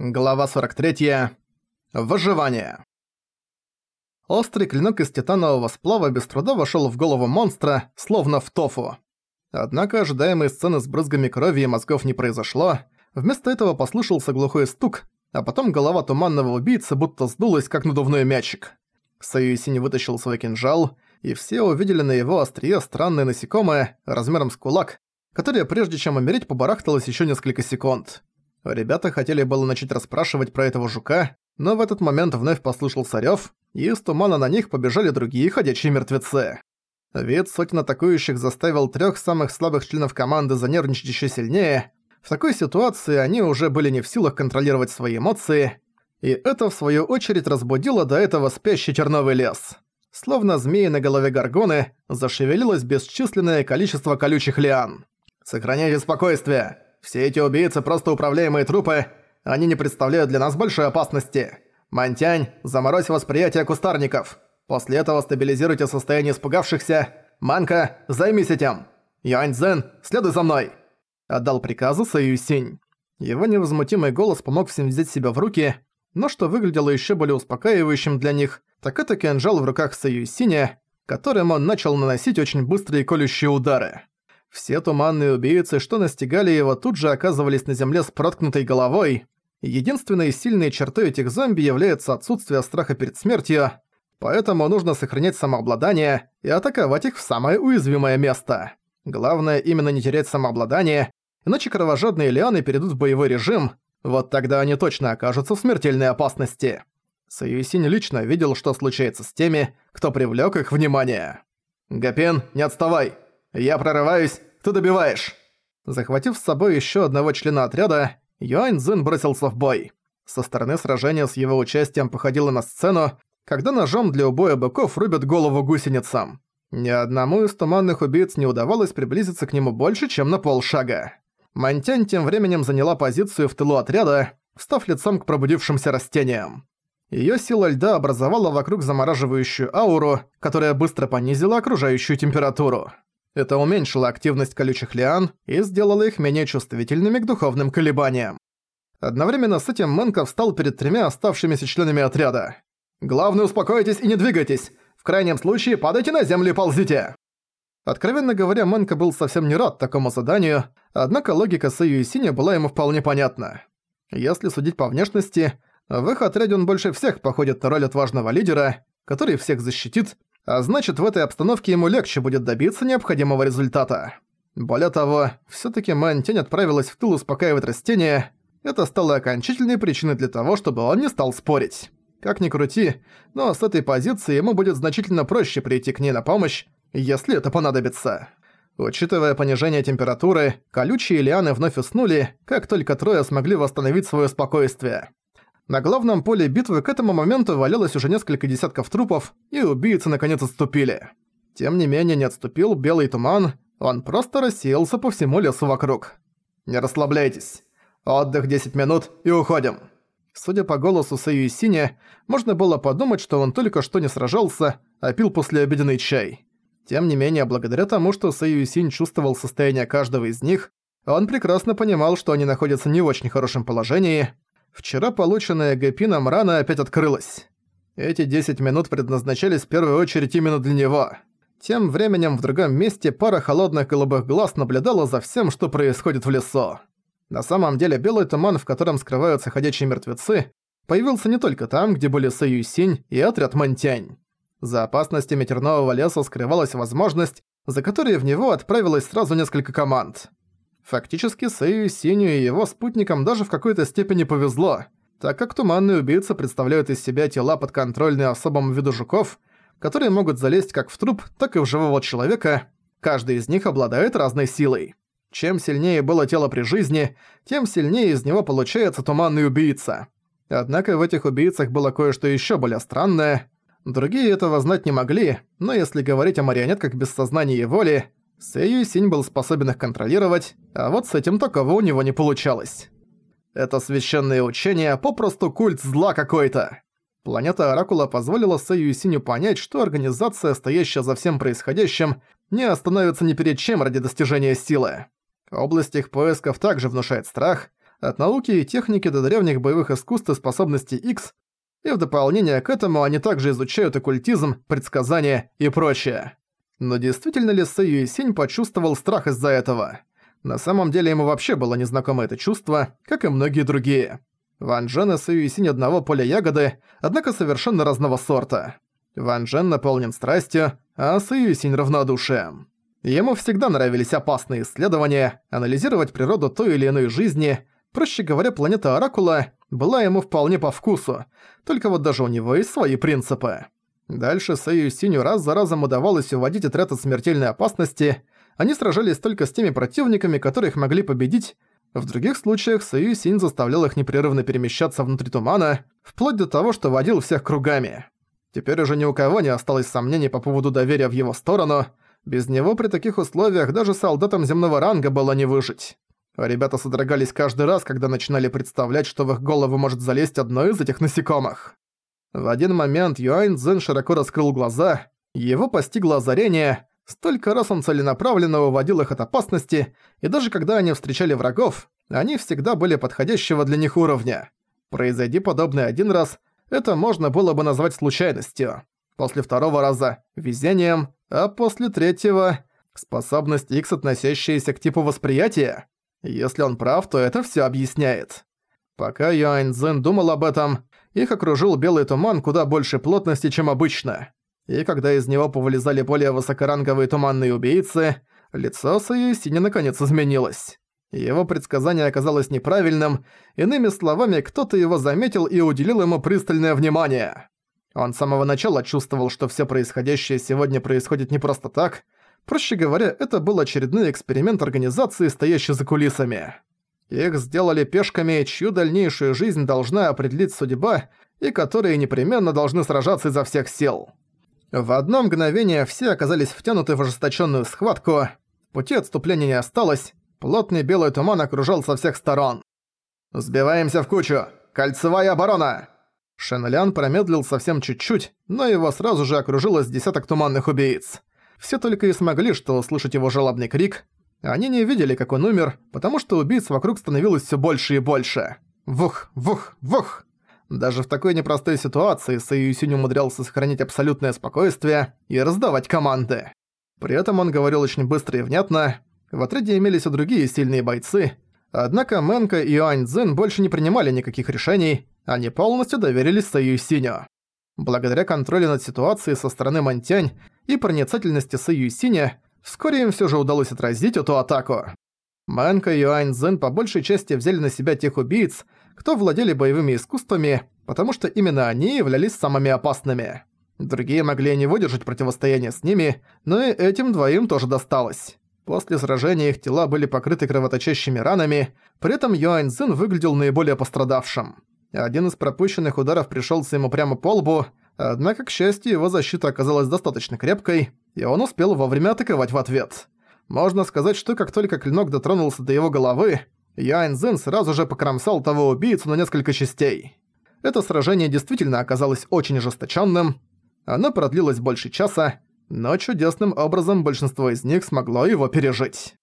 Глава 43. Выживание. Острый клинок из титанового сплава без труда вошёл в голову монстра, словно в тофу. Однако ожидаемой сцены с брызгами крови и мозгов не произошло. Вместо этого послышался глухой стук, а потом голова туманного убийцы будто сдулась, как надувной мячик. Союзин вытащил свой кинжал, и все увидели на его острие странное насекомое, размером с кулак, которое прежде чем умереть побарахталось ещё несколько секунд. Ребята хотели было начать расспрашивать про этого жука, но в этот момент вновь послышался рёв, и из тумана на них побежали другие ходячие мертвецы. Вид сотен атакующих заставил трёх самых слабых членов команды занервничать ещё сильнее. В такой ситуации они уже были не в силах контролировать свои эмоции, и это в свою очередь разбудило до этого спящий терновый лес. Словно змеи на голове горгоны, зашевелилось бесчисленное количество колючих лиан. «Сохраняйте спокойствие!» Все эти убийцы просто управляемые трупы, они не представляют для нас большой опасности. Мантянь, заморозь восприятие кустарников. После этого стабилизируйте состояние испугавшихся. Манка, займись этим. Юаньцзэн, следуй за мной!» Отдал приказы Саюсинь. Его невозмутимый голос помог всем взять себя в руки, но что выглядело еще более успокаивающим для них, так это кинжал в руках Саюсиня, которым он начал наносить очень быстрые колющие удары. Все туманные убийцы, что настигали его, тут же оказывались на земле с проткнутой головой. Единственной сильной чертой этих зомби является отсутствие страха перед смертью, поэтому нужно сохранять самообладание и атаковать их в самое уязвимое место. Главное именно не терять самообладание, иначе кровожадные лианы перейдут в боевой режим, вот тогда они точно окажутся в смертельной опасности. Союзинь лично видел, что случается с теми, кто привлёк их внимание. «Гапен, не отставай!» «Я прорываюсь, ты добиваешь!» Захватив с собой еще одного члена отряда, Юань Цзин бросился в бой. Со стороны сражения с его участием походило на сцену, когда ножом для убоя быков рубят голову гусеницам. Ни одному из туманных убийц не удавалось приблизиться к нему больше, чем на полшага. Мантянь тем временем заняла позицию в тылу отряда, встав лицом к пробудившимся растениям. Её сила льда образовала вокруг замораживающую ауру, которая быстро понизила окружающую температуру. Это уменьшило активность колючих лиан и сделало их менее чувствительными к духовным колебаниям. Одновременно с этим Мэнка встал перед тремя оставшимися членами отряда. «Главное, успокойтесь и не двигайтесь! В крайнем случае падайте на землю и ползите!» Откровенно говоря, Мэнка был совсем не рад такому заданию, однако логика Сэйю и Синя была ему вполне понятна. Если судить по внешности, в их отряде он больше всех походит на роль отважного лидера, который всех защитит а значит в этой обстановке ему легче будет добиться необходимого результата. Более того, всё-таки Мантень отправилась в тыл успокаивать растения, это стало окончательной причиной для того, чтобы он не стал спорить. Как ни крути, но с этой позиции ему будет значительно проще прийти к ней на помощь, если это понадобится. Учитывая понижение температуры, колючие лианы вновь уснули, как только трое смогли восстановить своё спокойствие. На главном поле битвы к этому моменту валялось уже несколько десятков трупов, и убийцы наконец отступили. Тем не менее не отступил белый туман, он просто рассеялся по всему лесу вокруг. «Не расслабляйтесь. Отдых 10 минут и уходим». Судя по голосу Сэйю Синя, можно было подумать, что он только что не сражался, а пил послеобеденный чай. Тем не менее, благодаря тому, что Сэйю Синь чувствовал состояние каждого из них, он прекрасно понимал, что они находятся не в очень хорошем положении, Вчера полученная Гапином рана опять открылась. Эти 10 минут предназначались в первую очередь именно для него. Тем временем в другом месте пара холодных голубых глаз наблюдала за всем, что происходит в лесу. На самом деле белый туман, в котором скрываются ходячие мертвецы, появился не только там, где были Союсинь и отряд Монтянь. За опасностями тернового леса скрывалась возможность, за которой в него отправилось сразу несколько команд. Фактически Сэю Синю и его спутникам даже в какой-то степени повезло, так как туманные убийцы представляют из себя тела подконтрольные особому виду жуков, которые могут залезть как в труп, так и в живого человека, каждый из них обладает разной силой. Чем сильнее было тело при жизни, тем сильнее из него получается туманный убийца. Однако в этих убийцах было кое-что ещё более странное. Другие этого знать не могли, но если говорить о марионетках без сознания и воли, Сэйю Синь был способен их контролировать, а вот с этим такого у него не получалось. Это священное учение попросту культ зла какой-то. Планета Оракула позволила Сэйю Синю понять, что организация, стоящая за всем происходящим, не остановится ни перед чем ради достижения силы. Область их поисков также внушает страх, от науки и техники до древних боевых искусств и способностей X, и в дополнение к этому они также изучают оккультизм, предсказания и прочее. Но действительно ли Сэй Юйсинь почувствовал страх из-за этого? На самом деле ему вообще было незнакомо это чувство, как и многие другие. Ван Джен и Сэй Юйсинь одного поля ягоды, однако совершенно разного сорта. Ван Джен наполнен страстью, а Сэй Юйсинь равнодушием. Ему всегда нравились опасные исследования, анализировать природу той или иной жизни. Проще говоря, планета Оракула была ему вполне по вкусу, только вот даже у него есть свои принципы. Дальше Сэю Синю раз за разом удавалось уводить отряд от смертельной опасности. Они сражались только с теми противниками, которых могли победить. В других случаях Сэю Синь заставлял их непрерывно перемещаться внутри тумана, вплоть до того, что водил всех кругами. Теперь уже ни у кого не осталось сомнений по поводу доверия в его сторону. Без него при таких условиях даже солдатам земного ранга было не выжить. Ребята содрогались каждый раз, когда начинали представлять, что в их голову может залезть одно из этих насекомых. В один момент Юань Цзэн широко раскрыл глаза, его постигло озарение, столько раз он целенаправленно уводил их от опасности, и даже когда они встречали врагов, они всегда были подходящего для них уровня. Произойди подобное один раз, это можно было бы назвать случайностью. После второго раза – везением, а после третьего – способность X, относящаяся к типу восприятия. Если он прав, то это все объясняет. Пока Юань Цзэн думал об этом, их окружил белый туман куда больше плотности, чем обычно. И когда из него повылезали более высокоранговые туманные убийцы, лицо Саюсини наконец изменилось. Его предсказание оказалось неправильным, иными словами, кто-то его заметил и уделил ему пристальное внимание. Он с самого начала чувствовал, что все происходящее сегодня происходит не просто так. Проще говоря, это был очередной эксперимент организации, стоящей за кулисами. Их сделали пешками, чью дальнейшую жизнь должна определить судьба, и которые непременно должны сражаться изо всех сил. В одно мгновение все оказались втянуты в ожесточенную схватку, пути отступления не осталось, плотный белый туман окружал со всех сторон. «Сбиваемся в кучу! Кольцевая оборона!» Шенлян промедлил совсем чуть-чуть, но его сразу же окружилось десяток туманных убийц. Все только и смогли что услышать его жалобный крик, они не видели, как он умер, потому что убийц вокруг становилось все больше и больше. Вух, вух, вух. Даже в такой непростой ситуации Сэйюсюнь умудрялся сохранить абсолютное спокойствие и раздавать команды. При этом он говорил очень быстро и внятно. В отряде имелись и другие сильные бойцы, однако Мэнка и Юань Цзин больше не принимали никаких решений, они полностью доверились Сэйюсиню. Благодаря контролю над ситуацией со стороны Мантянь и проницательности Сэйюсиня, Вскоре им все же удалось отразить эту атаку. Мэнка и Юань Цзэн по большей части взяли на себя тех убийц, кто владели боевыми искусствами, потому что именно они являлись самыми опасными. Другие могли не выдержать противостояние с ними, но и этим двоим тоже досталось. После сражения их тела были покрыты кровоточащими ранами, при этом Юань Цзин выглядел наиболее пострадавшим. Один из пропущенных ударов пришелся ему прямо по лбу, однако, к счастью, его защита оказалась достаточно крепкой, и он успел вовремя атаковать в ответ. Можно сказать, что как только клинок дотронулся до его головы, Ян Зин сразу же покромсал того убийцу на несколько частей. Это сражение действительно оказалось очень ожесточенным. Оно продлилось больше часа, но чудесным образом большинство из них смогло его пережить.